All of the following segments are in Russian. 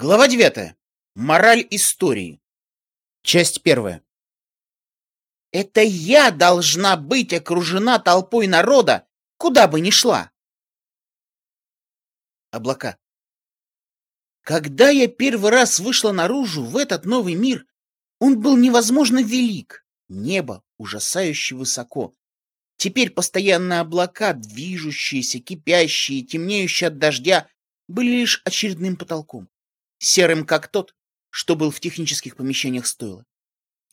Глава 9. Мораль истории. Часть первая. Это я должна быть окружена толпой народа, куда бы ни шла. Облака. Когда я первый раз вышла наружу в этот новый мир, он был невозможно велик, небо ужасающе высоко. Теперь постоянные облака, движущиеся, кипящие, темнеющие от дождя, были лишь очередным потолком серым как тот, что был в технических помещениях стойла.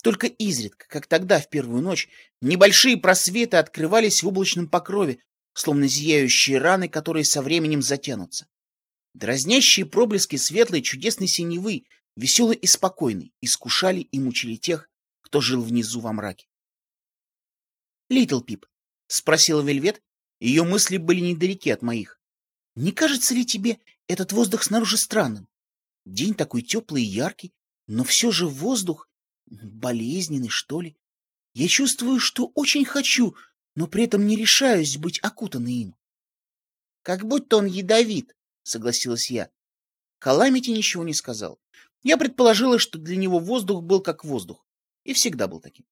Только изредка, как тогда, в первую ночь, небольшие просветы открывались в облачном покрове, словно зияющие раны, которые со временем затянутся. Дразнящие проблески светлой чудесной синевы, веселой и спокойной, искушали и мучили тех, кто жил внизу во мраке. «Литл Пип», — спросила Вельвет, ее мысли были недалеки от моих. «Не кажется ли тебе этот воздух снаружи странным? День такой теплый и яркий, но все же воздух болезненный, что ли. Я чувствую, что очень хочу, но при этом не решаюсь быть окутанной им. — Как будто он ядовит, — согласилась я. Каламити ничего не сказал. Я предположила, что для него воздух был как воздух, и всегда был таким.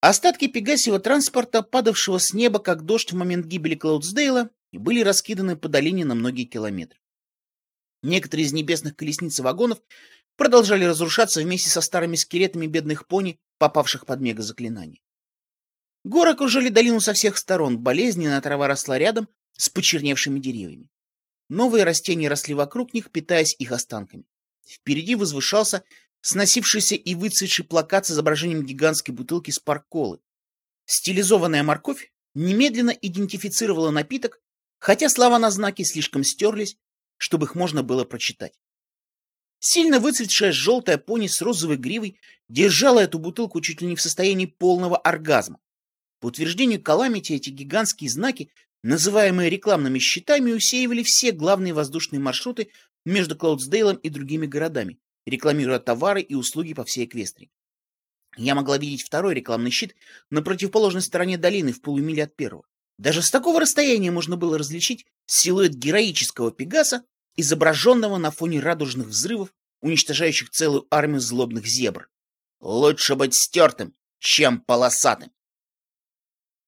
Остатки пегасиего транспорта, падавшего с неба как дождь в момент гибели Клаудсдейла, были раскиданы по долине на многие километры. Некоторые из небесных колесниц и вагонов продолжали разрушаться вместе со старыми скелетами бедных пони, попавших под мега-заклинание. Горы окружали долину со всех сторон, болезненная трава росла рядом с почерневшими деревьями. Новые растения росли вокруг них, питаясь их останками. Впереди возвышался сносившийся и выцветший плакат с изображением гигантской бутылки с парколы. Стилизованная морковь немедленно идентифицировала напиток, хотя слова на знаке слишком стерлись, чтобы их можно было прочитать. Сильно выцветшая желтая пони с розовой гривой держала эту бутылку чуть ли не в состоянии полного оргазма. По утверждению Каламити, эти гигантские знаки, называемые рекламными щитами, усеивали все главные воздушные маршруты между Клаудсдейлом и другими городами, рекламируя товары и услуги по всей Эквестрии. Я могла видеть второй рекламный щит на противоположной стороне долины в полумиле от первого. Даже с такого расстояния можно было различить силуэт героического Пегаса, изображенного на фоне радужных взрывов, уничтожающих целую армию злобных зебр. Лучше быть стертым, чем полосатым.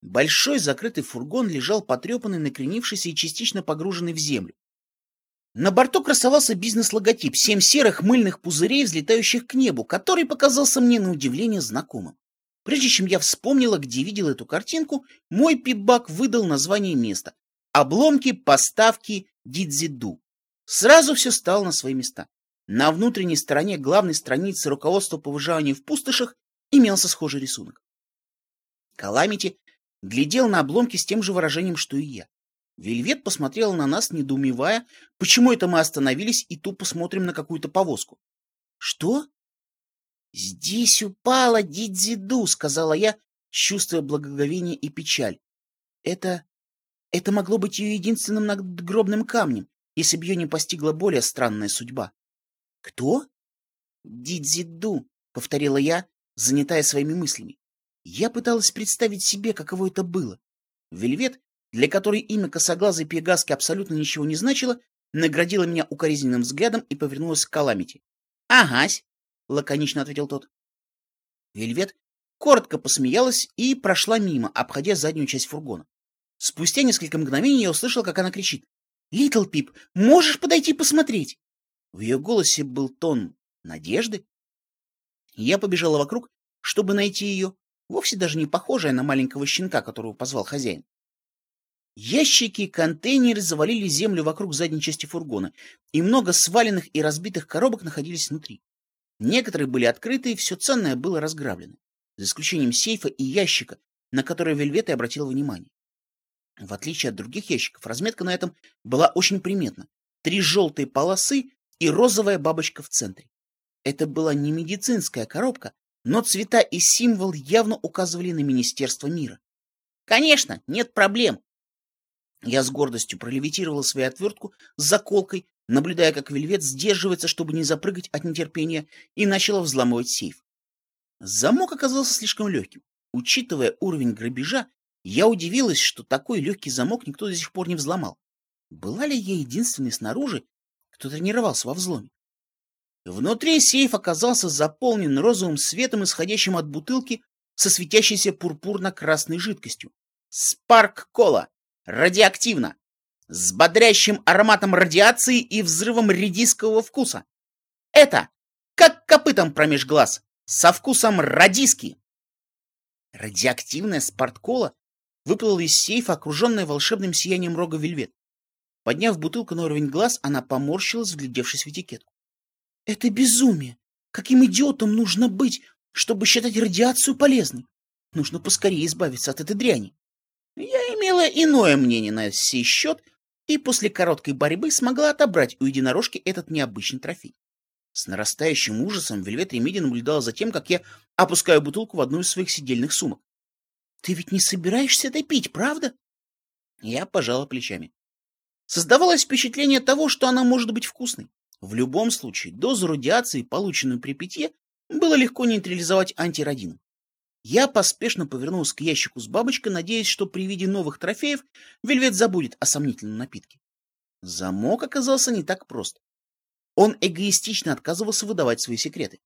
Большой закрытый фургон лежал потрепанный, накренившийся и частично погруженный в землю. На борту красовался бизнес-логотип «Семь серых мыльных пузырей, взлетающих к небу», который показался мне на удивление знакомым. Прежде чем я вспомнила, где видел эту картинку, мой пипбак выдал название места. Обломки поставки Дидзиду. Сразу все стало на свои места. На внутренней стороне главной страницы руководства по выживанию в пустошах имелся схожий рисунок. Каламити глядел на обломки с тем же выражением, что и я. Вельвет посмотрела на нас, недоумевая, почему это мы остановились и тупо смотрим на какую-то повозку. — Что? «Здесь упала Дидзиду», — сказала я, чувствуя благоговение и печаль. «Это... это могло быть ее единственным надгробным камнем, если бы ее не постигла более странная судьба». «Кто?» «Дидзиду», — повторила я, занятая своими мыслями. Я пыталась представить себе, каково это было. Вельвет, для которой имя косоглазой пегаски абсолютно ничего не значило, наградила меня укоризненным взглядом и повернулась к Каламити. «Агась, — лаконично ответил тот. Вельвет коротко посмеялась и прошла мимо, обходя заднюю часть фургона. Спустя несколько мгновений я услышал, как она кричит. «Литл Пип, можешь подойти посмотреть?» В ее голосе был тон надежды. Я побежала вокруг, чтобы найти ее, вовсе даже не похожая на маленького щенка, которого позвал хозяин. Ящики и контейнеры завалили землю вокруг задней части фургона, и много сваленных и разбитых коробок находились внутри. Некоторые были открыты, и все ценное было разграблено, за исключением сейфа и ящика, на который Вельвет и обратила внимание. В отличие от других ящиков, разметка на этом была очень приметна. Три желтые полосы и розовая бабочка в центре. Это была не медицинская коробка, но цвета и символ явно указывали на Министерство мира. «Конечно, нет проблем!» Я с гордостью пролевитировала свою отвертку с заколкой наблюдая, как Вельвет сдерживается, чтобы не запрыгать от нетерпения, и начала взламывать сейф. Замок оказался слишком легким. Учитывая уровень грабежа, я удивилась, что такой легкий замок никто до сих пор не взломал. Была ли я единственной снаружи, кто тренировался во взломе. Внутри сейф оказался заполнен розовым светом, исходящим от бутылки со светящейся пурпурно-красной жидкостью. Спарк-кола. Радиоактивно. С бодрящим ароматом радиации и взрывом редискового вкуса. Это как копытом промеж глаз, со вкусом радиски. Радиоактивная спарткола выплыла из сейфа, окруженная волшебным сиянием рога вельвет. Подняв бутылку на уровень глаз, она поморщилась, вглядевшись в этикетку. Это безумие! Каким идиотом нужно быть, чтобы считать радиацию полезной? Нужно поскорее избавиться от этой дряни. Я имела иное мнение на сей счет и после короткой борьбы смогла отобрать у единорожки этот необычный трофей. С нарастающим ужасом Вельвет Ремиди наблюдала за тем, как я опускаю бутылку в одну из своих сидельных сумок. — Ты ведь не собираешься это пить, правда? Я пожала плечами. Создавалось впечатление того, что она может быть вкусной. В любом случае, дозу радиации, полученную при питье, было легко нейтрализовать антирадином. Я поспешно повернулся к ящику с бабочкой, надеясь, что при виде новых трофеев Вельвет забудет о сомнительном напитке. Замок оказался не так прост. Он эгоистично отказывался выдавать свои секреты.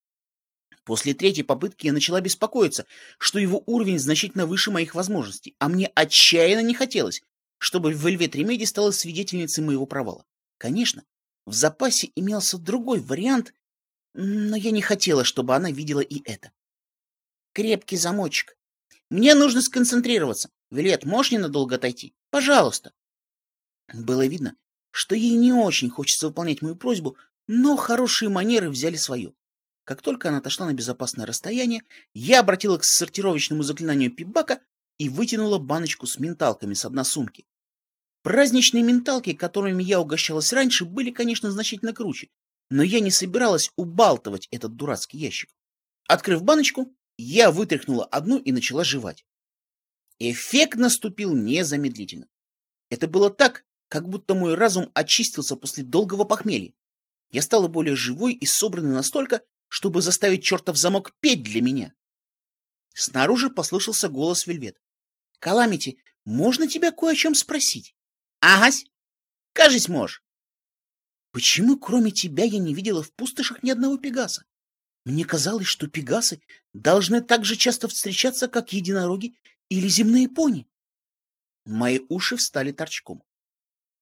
После третьей попытки я начала беспокоиться, что его уровень значительно выше моих возможностей, а мне отчаянно не хотелось, чтобы Вельвет Ремеди стала свидетельницей моего провала. Конечно, в запасе имелся другой вариант, но я не хотела, чтобы она видела и это. Крепкий замочек. Мне нужно сконцентрироваться. Вилет, можешь ненадолго отойти? Пожалуйста. Было видно, что ей не очень хочется выполнять мою просьбу, но хорошие манеры взяли свое. Как только она отошла на безопасное расстояние, я обратила к сортировочному заклинанию пибака и вытянула баночку с менталками с дна сумки. Праздничные менталки, которыми я угощалась раньше, были, конечно, значительно круче, но я не собиралась убалтывать этот дурацкий ящик. Открыв баночку, я вытряхнула одну и начала жевать. Эффект наступил незамедлительно. Это было так, как будто мой разум очистился после долгого похмелья. Я стала более живой и собранной настолько, чтобы заставить чертов замок петь для меня. Снаружи послышался голос Вельвет. — Каламити, можно тебя кое о чем спросить? Агась, кажись, можешь. Почему, кроме тебя, я не видела в пустошах ни одного пегаса? Мне казалось, что пегасы должны так же часто встречаться, как единороги или земные пони. Мои уши встали торчком.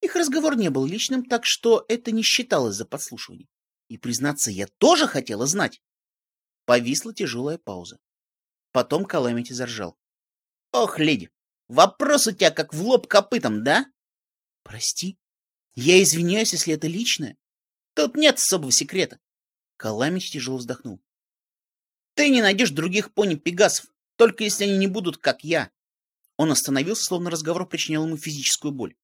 Их разговор не был личным, так что это не считалось за подслушивание. И, признаться, я тоже хотела знать. Повисла тяжелая пауза. Потом Каламити заржал. — Ох, леди, вопрос у тебя как в лоб копытом, да? Прости. Я извиняюсь, если это личное. Тут нет особого секрета. Каламич тяжело вздохнул. Ты не найдешь других пони-пегасов, только если они не будут, как я. Он остановился, словно разговор причинял ему физическую боль.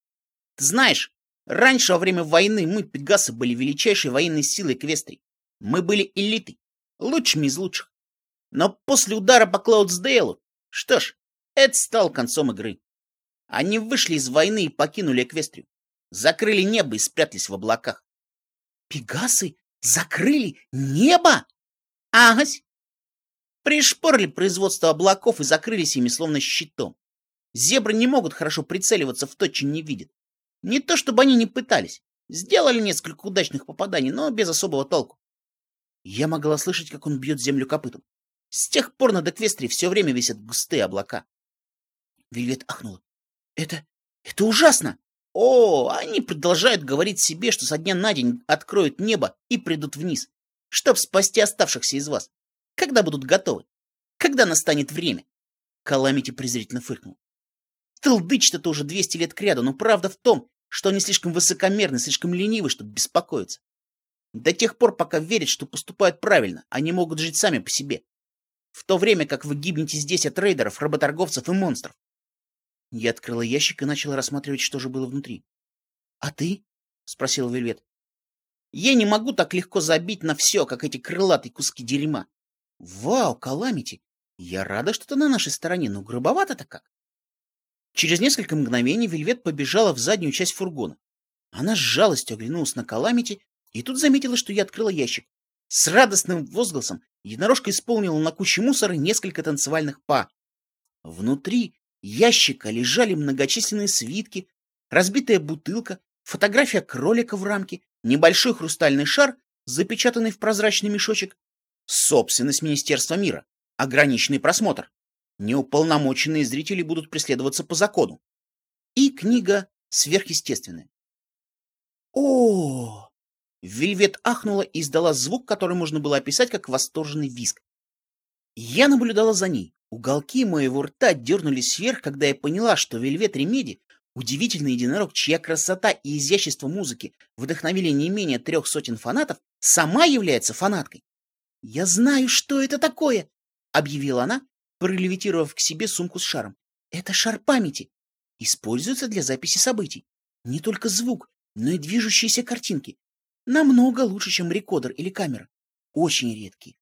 Ты знаешь, раньше во время войны мы, пегасы, были величайшей военной силой Квестрии. Мы были элитой, лучшими из лучших. Но после удара по Клаудсдейлу, что ж, это стало концом игры. Они вышли из войны и покинули Эквестрию. Закрыли небо и спрятались в облаках. Пегасы закрыли небо? Агась. Пришпорили производство облаков и закрылись ими словно щитом. Зебры не могут хорошо прицеливаться в то, чем не видят. Не то, чтобы они не пытались. Сделали несколько удачных попаданий, но без особого толку. Я могла слышать, как он бьет землю копытом. С тех пор над Эквестрией все время висят густые облака. Вильвет ахнула. Это... это ужасно! О, они продолжают говорить себе, что со дня на день откроют небо и придут вниз, чтоб спасти оставшихся из вас. Когда будут готовы? Когда настанет время? Каламити презрительно фыркнул. Толдычат это уже 200 лет кряду, но правда в том, что они слишком высокомерны, слишком ленивы, чтобы беспокоиться. До тех пор, пока верят, что поступают правильно, они могут жить сами по себе. В то время как вы гибнете здесь от рейдеров, работорговцев и монстров. Я открыла ящик и начала рассматривать, что же было внутри. — А ты? — спросил Вельвет. — Я не могу так легко забить на все, как эти крылатые куски дерьма. — Вау, Каламити! Я рада, что ты на нашей стороне, но грубовато-то как. Через несколько мгновений Вельвет побежала в заднюю часть фургона. Она с жалостью оглянулась на Каламити и тут заметила, что я открыла ящик. С радостным возгласом единорожка исполнила на куче мусора несколько танцевальных па. Внутри ящика лежали многочисленные свитки, разбитая бутылка, фотография кролика в рамке, небольшой хрустальный шар, запечатанный в прозрачный мешочек, собственность Министерства мира, ограниченный просмотр. Неуполномоченные зрители будут преследоваться по закону. И книга сверхъестественная. О! Вельвет ахнула и издала звук, который можно было описать как восторженный визг. Я наблюдала за ней. Уголки моего рта дернулись вверх, когда я поняла, что Вельвет Ремеди — удивительный единорог, чья красота и изящество музыки вдохновили не менее трех сотен фанатов, сама является фанаткой. «Я знаю, что это такое!» — объявила она, пролевитировав к себе сумку с шаром. «Это шар памяти. Используется для записи событий. Не только звук, но и движущиеся картинки. Намного лучше, чем рекордер или камера. Очень редкие.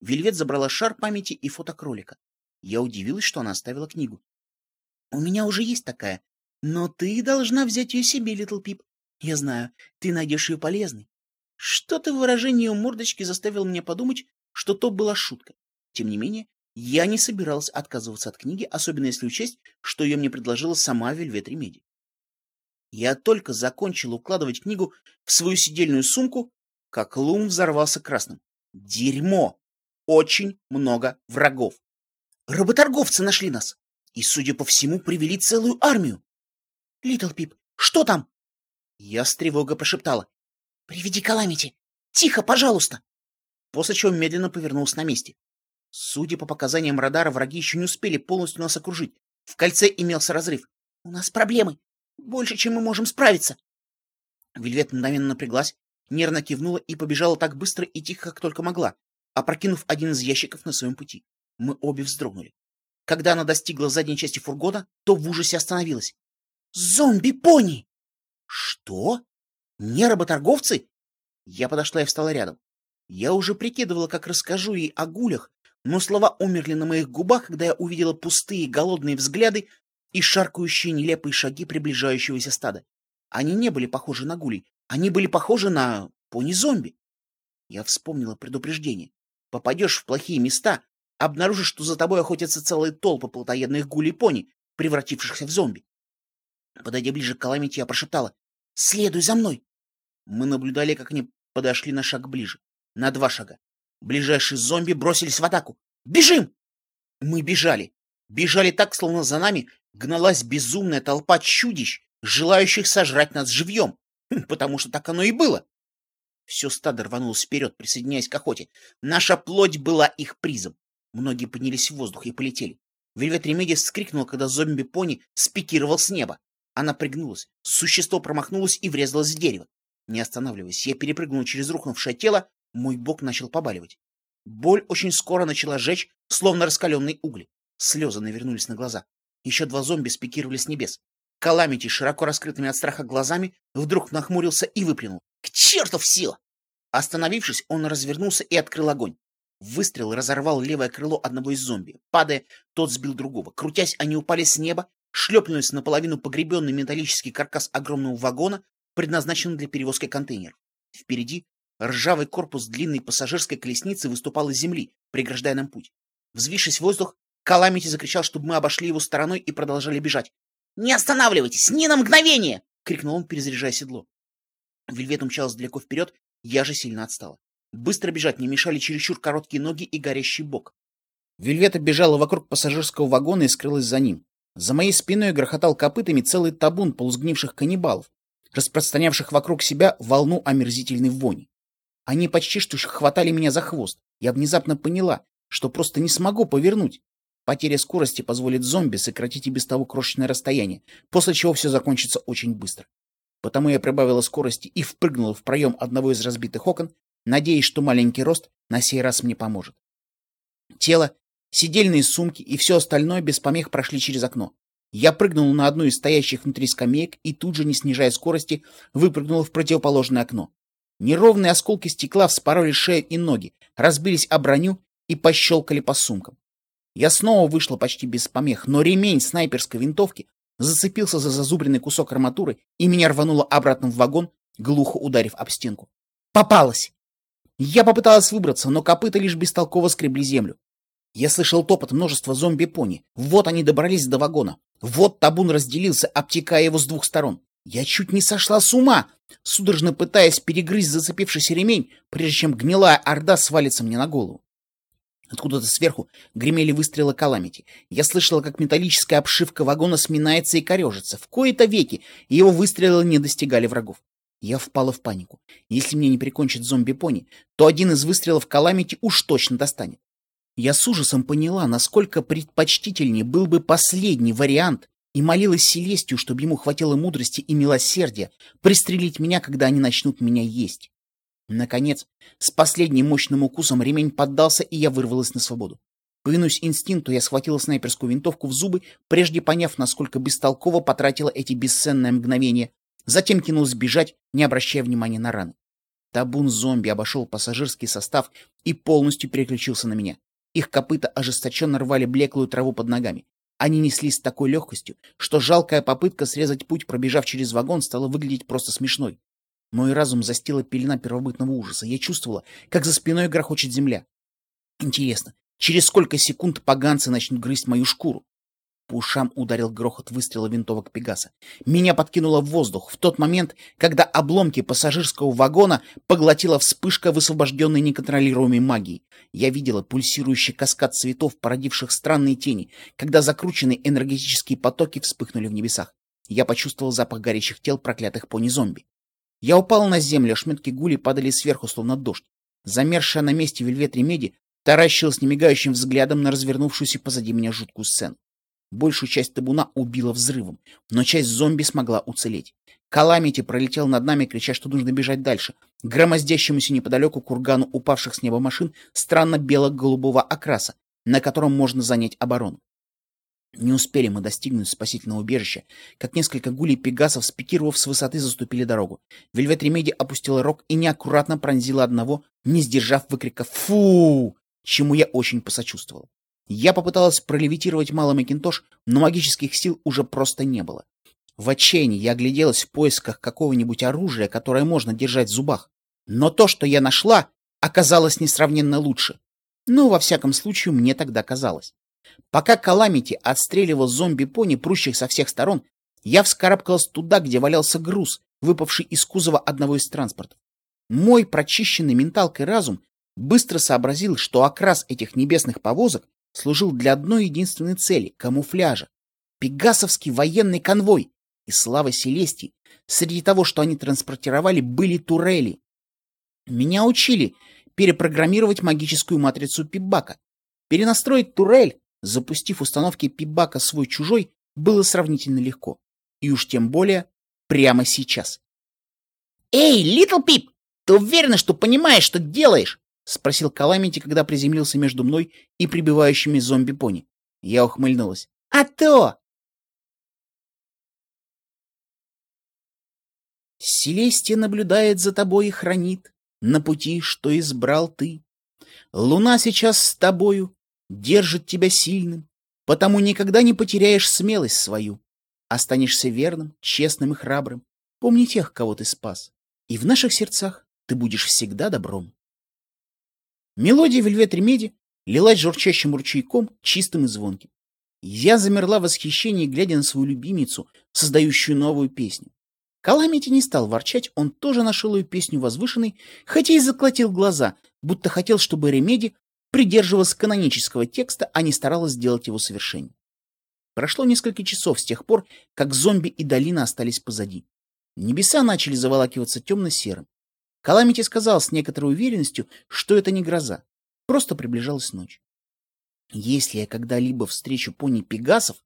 Вельвет забрала шар памяти и фото кролика. Я удивилась, что она оставила книгу. «У меня уже есть такая, но ты должна взять ее себе, Литл Пип. Я знаю, ты найдешь ее полезной». Что-то в выражении ее мордочки заставило меня подумать, что то была шутка. Тем не менее, я не собиралась отказываться от книги, особенно если учесть, что ее мне предложила сама Вельвет Ремеди. Я только закончила укладывать книгу в свою сидельную сумку, как ЛУМ взорвался красным. Дерьмо! Очень много врагов. Работорговцы нашли нас. И, судя по всему, привели целую армию. Литл Пип, что там? Я с тревогой прошептала. Приведи Каламити. Тихо, пожалуйста. После чего медленно повернулся на месте. Судя по показаниям радара, враги еще не успели полностью нас окружить. В кольце имелся разрыв. У нас проблемы. Больше, чем мы можем справиться. Вельвет мгновенно напряглась, нервно кивнула и побежала так быстро и тихо, как только могла, опрокинув один из ящиков на своем пути. Мы обе вздрогнули. Когда она достигла задней части фургона, то в ужасе остановилась. «Зомби-пони!» «Что? Не работорговцы?» Я подошла и встала рядом. Я уже прикидывала, как расскажу ей о гулях, но слова умерли на моих губах, когда я увидела пустые голодные взгляды и шаркающие нелепые шаги приближающегося стада. Они не были похожи на гулей, они были похожи на пони-зомби. Я вспомнила предупреждение. Попадешь в плохие места, обнаружишь, что за тобой охотятся целые толпы плотоядных гулей-пони, превратившихся в зомби. Подойдя ближе к Каламити, я прошептала «Следуй за мной!» Мы наблюдали, как они подошли на шаг ближе, на два шага. Ближайшие зомби бросились в атаку. «Бежим!» Мы бежали. Бежали так, словно за нами гналась безумная толпа чудищ, желающих сожрать нас живьем, хм, потому что так оно и было. Все стадо рванулось вперед, присоединяясь к охоте. Наша плоть была их призом. Многие поднялись в воздух и полетели. Вельвет Ремеди вскрикнула, когда зомби-пони спикировал с неба. Она пригнулась. Существо промахнулось и врезалось в дерево. Не останавливаясь, я перепрыгнул через рухнувшее тело, мой бок начал побаливать. Боль очень скоро начала жечь, словно раскаленные угли. Слезы навернулись на глаза. Еще два зомби спикировали с небес. Каламити, широко раскрытыми от страха глазами, вдруг нахмурился и выплюнул. «К черту сила!» Остановившись, он развернулся и открыл огонь. Выстрел разорвал левое крыло одного из зомби. Падая, тот сбил другого. Крутясь, они упали с неба, шлепнулись наполовину погребенный металлический каркас огромного вагона, предназначенного для перевозки контейнеров. Впереди ржавый корпус длинной пассажирской колесницы выступал из земли, преграждая нам путь. Взвившись в воздух, Каламити закричал, чтобы мы обошли его стороной и продолжали бежать. «Не останавливайтесь! Ни на мгновение!» — крикнул он, перезаряжая седло. Вельвет умчалась далеко вперед, я же сильно отстала. Быстро бежать мне мешали чересчур короткие ноги и горящий бок. Вельвета бежала вокруг пассажирского вагона и скрылась за ним. За моей спиной грохотал копытами целый табун полусгнивших каннибалов, распространявших вокруг себя волну омерзительной вони. Они почти что хватали меня за хвост. Я внезапно поняла, что просто не смогу повернуть. Потеря скорости позволит зомби сократить и без того крошечное расстояние, после чего все закончится очень быстро. Потому я прибавила скорости и впрыгнула в проем одного из разбитых окон, надеясь, что маленький рост на сей раз мне поможет. Тело, сидельные сумки и все остальное без помех прошли через окно. Я прыгнул на одну из стоящих внутри скамеек и тут же, не снижая скорости, выпрыгнул в противоположное окно. Неровные осколки стекла вспороли шею и ноги, разбились о броню и пощелкали по сумкам. Я снова вышла почти без помех, но ремень снайперской винтовки зацепился за зазубренный кусок арматуры и меня рвануло обратно в вагон, глухо ударив об стенку. Попалась! Я попыталась выбраться, но копыта лишь бестолково скребли землю. Я слышал топот множества зомби-пони. Вот они добрались до вагона. Вот табун разделился, обтекая его с двух сторон. Я чуть не сошла с ума, судорожно пытаясь перегрызть зацепившийся ремень, прежде чем гнилая орда свалится мне на голову. Откуда-то сверху гремели выстрелы Каламити. Я слышала, как металлическая обшивка вагона сминается и корежится. В кои-то веки его выстрелы не достигали врагов. Я впала в панику. Если мне не прикончит зомби-пони, то один из выстрелов Каламити уж точно достанет. Я с ужасом поняла, насколько предпочтительнее был бы последний вариант, и молилась Селестию, чтобы ему хватило мудрости и милосердия пристрелить меня, когда они начнут меня есть. Наконец, с последним мощным укусом ремень поддался, и я вырвалась на свободу. Повинуясь инстинкту, я схватила снайперскую винтовку в зубы, прежде поняв, насколько бестолково потратила эти бесценные мгновения, затем кинулась бежать, не обращая внимания на раны. Табун зомби обошел пассажирский состав и полностью переключился на меня. Их копыта ожесточенно рвали блеклую траву под ногами. Они неслись с такой легкостью, что жалкая попытка срезать путь, пробежав через вагон, стала выглядеть просто смешной. Мой разум застила пелена первобытного ужаса. Я чувствовала, как за спиной грохочет земля. Интересно, через сколько секунд поганцы начнут грызть мою шкуру? По ушам ударил грохот выстрела винтовок Пегаса. Меня подкинуло в воздух в тот момент, когда обломки пассажирского вагона поглотила вспышка высвобожденной неконтролируемой магии. Я видела пульсирующий каскад цветов, породивших странные тени, когда закрученные энергетические потоки вспыхнули в небесах. Я почувствовал запах горящих тел проклятых пони-зомби. Я упал на землю, ошметки гули падали сверху, словно дождь. Замерзшая на месте вельвет Ремеди таращилась немигающим взглядом на развернувшуюся позади меня жуткую сцену. Большую часть табуна убила взрывом, но часть зомби смогла уцелеть. Каламити пролетел над нами, крича, что нужно бежать дальше. Громоздящемуся неподалеку кургану упавших с неба машин странно бело-голубого окраса, на котором можно занять оборону. Не успели мы достигнуть спасительного убежища, как несколько гулей пегасов, спикировав с высоты, заступили дорогу. Вельвет Ремеди опустила рог и неаккуратно пронзила одного, не сдержав выкрика «Фу!», чему я очень посочувствовал. Я попыталась пролевитировать малый Макинтош, но магических сил уже просто не было. В отчаянии я огляделась в поисках какого-нибудь оружия, которое можно держать в зубах. Но то, что я нашла, оказалось несравненно лучше. Ну, во всяком случае, мне тогда казалось. Пока Каламити отстреливал зомби-пони, прущих со всех сторон, я вскарабкалась туда, где валялся груз, выпавший из кузова одного из транспортов. Мой прочищенный менталкой разум быстро сообразил, что окрас этих небесных повозок служил для одной единственной цели — камуфляжа. Пегасовский военный конвой и слава Селестии. Среди того, что они транспортировали, были турели. Меня учили перепрограммировать магическую матрицу Пибака. Перенастроить турель, запустив установки Пибака свой-чужой, было сравнительно легко. И уж тем более прямо сейчас. «Эй, Литл Пип, ты уверена, что понимаешь, что делаешь?» — спросил Каламити, когда приземлился между мной и прибывающими зомби-пони. Я ухмыльнулась. «А то!» Селестия наблюдает за тобой и хранит на пути, что избрал ты. Луна сейчас с тобою, держит тебя сильным, потому никогда не потеряешь смелость свою. Останешься верным, честным и храбрым. Помни тех, кого ты спас. И в наших сердцах ты будешь всегда добром. Мелодия Вельвет Ремеди лилась журчащим ручейком, чистым и звонким. Я замерла в восхищении, глядя на свою любимицу, создающую новую песню. Каламити не стал ворчать, он тоже нашел ее песню возвышенной, хотя и заклотил глаза, будто хотел, чтобы Ремеди придерживалась канонического текста, а не старалась сделать его совершеннее. Прошло несколько часов с тех пор, как зомби и долина остались позади. Небеса начали заволакиваться темно-серым. Каламити сказал с некоторой уверенностью, что это не гроза. Просто приближалась ночь. Если я когда-либо встречу пони Пегасов,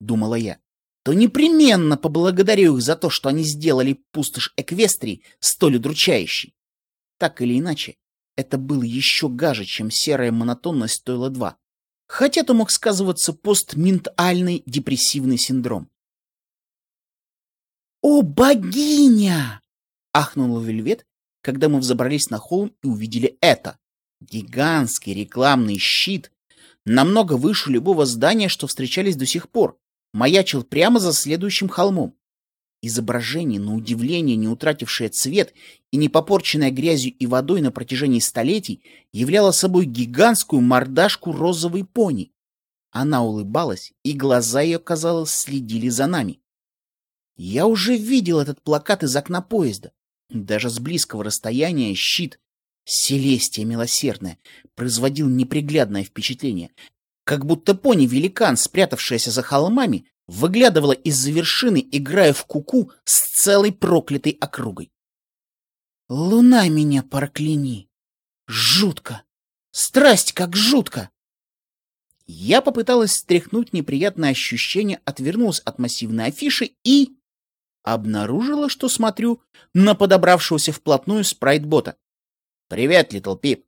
думала я, то непременно поблагодарю их за то, что они сделали пустошь Эквестрии столь удручающей. Так или иначе, это было еще гаже, чем серая монотонность стоила два. Хотя то мог сказываться постментальный депрессивный синдром. «О, богиня!» — ахнула Вельвет, когда мы взобрались на холм и увидели это. Гигантский рекламный щит, намного выше любого здания, что встречались до сих пор, маячил прямо за следующим холмом. Изображение, на удивление не утратившее цвет и не попорченное грязью и водой на протяжении столетий, являло собой гигантскую мордашку розовой пони. Она улыбалась, и глаза ее, казалось, следили за нами. Я уже видел этот плакат из окна поезда. Даже с близкого расстояния щит Селестия милосердная производил неприглядное впечатление, как будто пони-великан, спрятавшаяся за холмами, выглядывала из-за вершины, играя в куку -ку с целой проклятой округой. Луна меня прокляни! Жутко! Страсть как жутко! Я попыталась стряхнуть неприятное ощущение, отвернулась от массивной афиши и... обнаружила, что смотрю на подобравшегося вплотную спрайтбота. «Привет, Литл Пип!»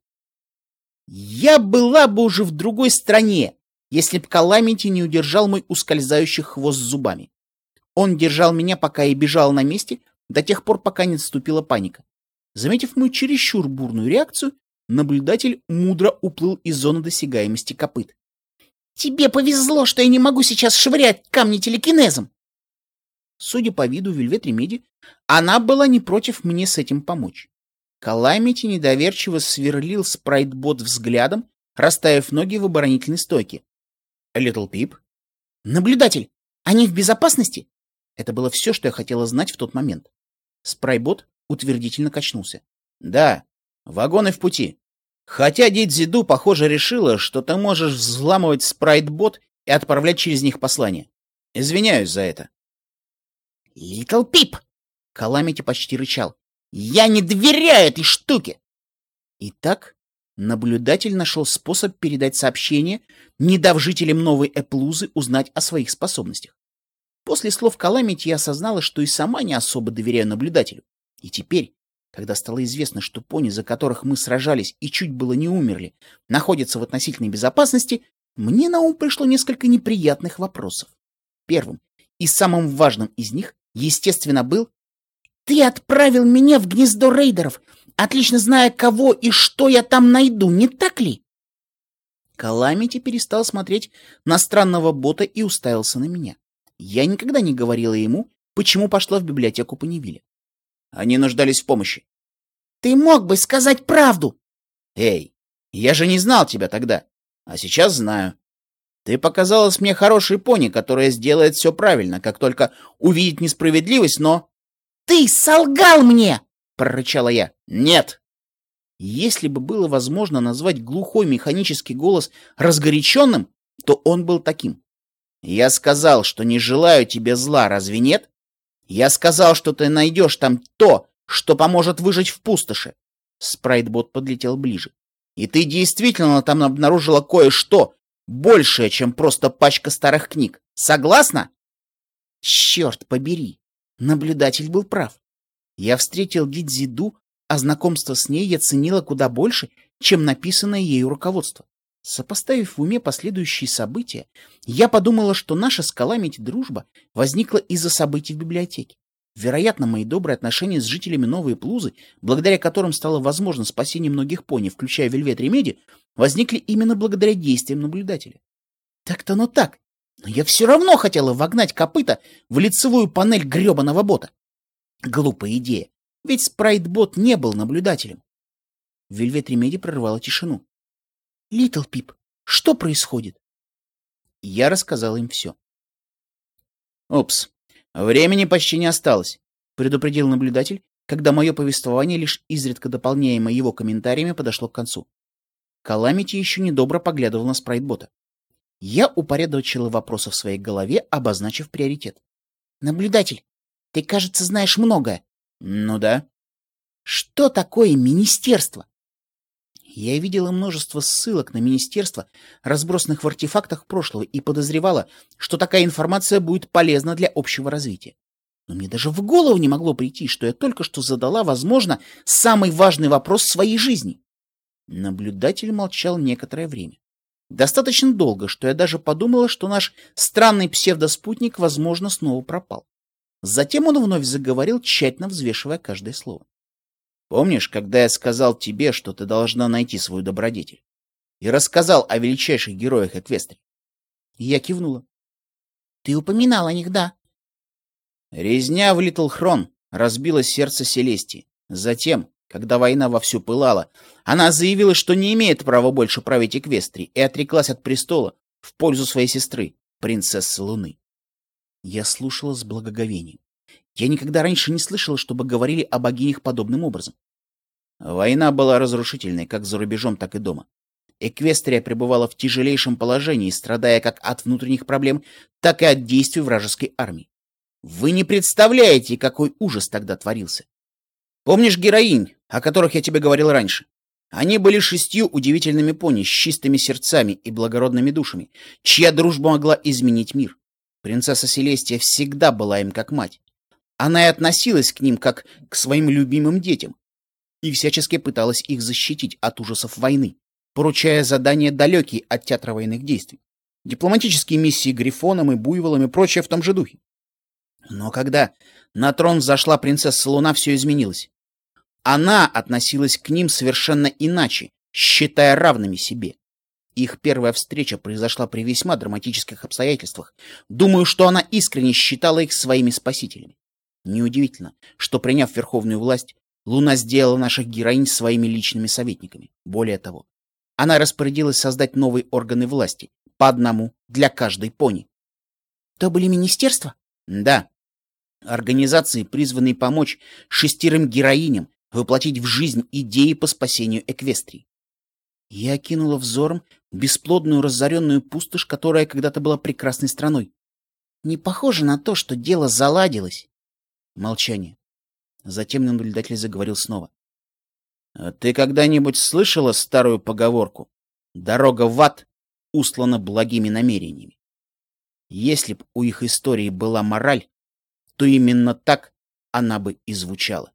Я была бы уже в другой стране, если б Каламити не удержал мой ускользающий хвост зубами. Он держал меня, пока я бежал на месте, до тех пор, пока не наступила паника. Заметив мою чересчур бурную реакцию, наблюдатель мудро уплыл из зоны досягаемости копыт. «Тебе повезло, что я не могу сейчас швырять камни телекинезом!» Судя по виду Вельвет Ремеди, она была не против мне с этим помочь. Каламити недоверчиво сверлил спрайтбот взглядом, расставив ноги в оборонительной стойке. «Литл Пип?» «Наблюдатель! Они в безопасности?» Это было все, что я хотела знать в тот момент. Спрайтбот утвердительно качнулся. «Да, вагоны в пути. Хотя Дитзи Ду, похоже, решила, что ты можешь взламывать спрайтбот и отправлять через них послания. Извиняюсь за это». «Литл Пип!» Каламити почти рычал. «Я не доверяю этой штуке!» Итак, наблюдатель нашел способ передать сообщение, не дав жителям новой Эплузы узнать о своих способностях. После слов Каламити я осознала, что и сама не особо доверяю наблюдателю. И теперь, когда стало известно, что пони, за которых мы сражались и чуть было не умерли, находятся в относительной безопасности, мне на ум пришло несколько неприятных вопросов. Первым и самым важным из них, естественно, был «Ты отправил меня в гнездо рейдеров, отлично зная, кого и что я там найду, не так ли?» Каламити перестал смотреть на странного бота и уставился на меня. Я никогда не говорила ему, почему пошла в библиотеку Паневиля. Они нуждались в помощи. Ты мог бы сказать правду. Эй, я же не знал тебя тогда, а сейчас знаю. Ты показалась мне хорошей пони, которая сделает все правильно, как только увидит несправедливость, но... Ты солгал мне! прорычала я. Нет. Если бы было возможно назвать глухой механический голос разгоряченным, то он был таким. Я сказал, что не желаю тебе зла, разве нет? Я сказал, что ты найдешь там то, что поможет выжить в пустоши. Спрайтбот подлетел ближе. И ты действительно там обнаружила кое-что, большее, чем просто пачка старых книг. Согласна? Черт побери. Наблюдатель был прав. Я встретил Гидзиду, а знакомство с ней я ценила куда больше, чем написанное ею руководство. Сопоставив в уме последующие события, я подумала, что наша с дружба возникла из-за событий в библиотеке. Вероятно, мои добрые отношения с жителями Новой Эпплузы, благодаря которым стало возможно спасение многих пони, включая Вельвет Ремеди, возникли именно благодаря действиям наблюдателя. Так-то оно так, но я все равно хотела вогнать копыта в лицевую панель гребаного бота. Глупая идея, ведь спрайтбот не был наблюдателем. Вельвет Ремеди прорвала тишину. Литл Пип, что происходит? Я рассказал им все. Упс, времени почти не осталось, предупредил наблюдатель, когда мое повествование, лишь изредка дополняемое его комментариями, подошло к концу. Каламити еще недобро поглядывал на спрайтбота. Я упорядочила вопросы в своей голове, обозначив приоритет. «Наблюдатель, ты, кажется, знаешь многое». «Ну да». «Что такое министерство?» Я видела множество ссылок на министерство, разбросанных в артефактах прошлого, и подозревала, что такая информация будет полезна для общего развития. Но мне даже в голову не могло прийти, что я только что задала, возможно, самый важный вопрос своей жизни. Наблюдатель молчал некоторое время. Достаточно долго, что я даже подумала, что наш странный псевдоспутник, возможно, снова пропал. Затем он вновь заговорил, тщательно взвешивая каждое слово. Помнишь, когда я сказал тебе, что ты должна найти свою добродетель? И рассказал о величайших героях Эквестрии? Я кивнула. Ты упоминал о них, да. Резня в Литл Хрон разбила сердце Селестии. Затем, когда война вовсю пылала, она заявила, что не имеет права больше править Эквестрией и отреклась от престола в пользу своей сестры, принцессы Луны. Я слушала с благоговением. Я никогда раньше не слышала, чтобы говорили о богинях подобным образом. Война была разрушительной как за рубежом, так и дома. Эквестрия пребывала в тяжелейшем положении, страдая как от внутренних проблем, так и от действий вражеской армии. Вы не представляете, какой ужас тогда творился. Помнишь героинь, о которых я тебе говорил раньше? Они были шестью удивительными пони с чистыми сердцами и благородными душами, чья дружба могла изменить мир. Принцесса Селестия всегда была им как мать. Она и относилась к ним как к своим любимым детям и всячески пыталась их защитить от ужасов войны, поручая задания далекие от театра военных действий, дипломатические миссии Грифоном и Буйволом и прочее в том же духе. Но когда на трон взошла принцесса Луна, все изменилось. Она относилась к ним совершенно иначе, считая равными себе. Их первая встреча произошла при весьма драматических обстоятельствах. Думаю, что она искренне считала их своими спасителями. Неудивительно, что, приняв верховную власть, Луна сделала наших героинь своими личными советниками. Более того, она распорядилась создать новые органы власти, по одному для каждой пони. То были министерства? Да. Организации, призванные помочь шестерым героиням воплотить в жизнь идеи по спасению Эквестрии. Я окинула взором бесплодную разоренную пустошь, которая когда-то была прекрасной страной. Не похоже на то, что дело заладилось. Молчание. Затем наблюдатель заговорил снова. «А ты когда-нибудь слышала старую поговорку? Дорога в ад услана благими намерениями. Если б у их истории была мораль, то именно так она бы и звучала.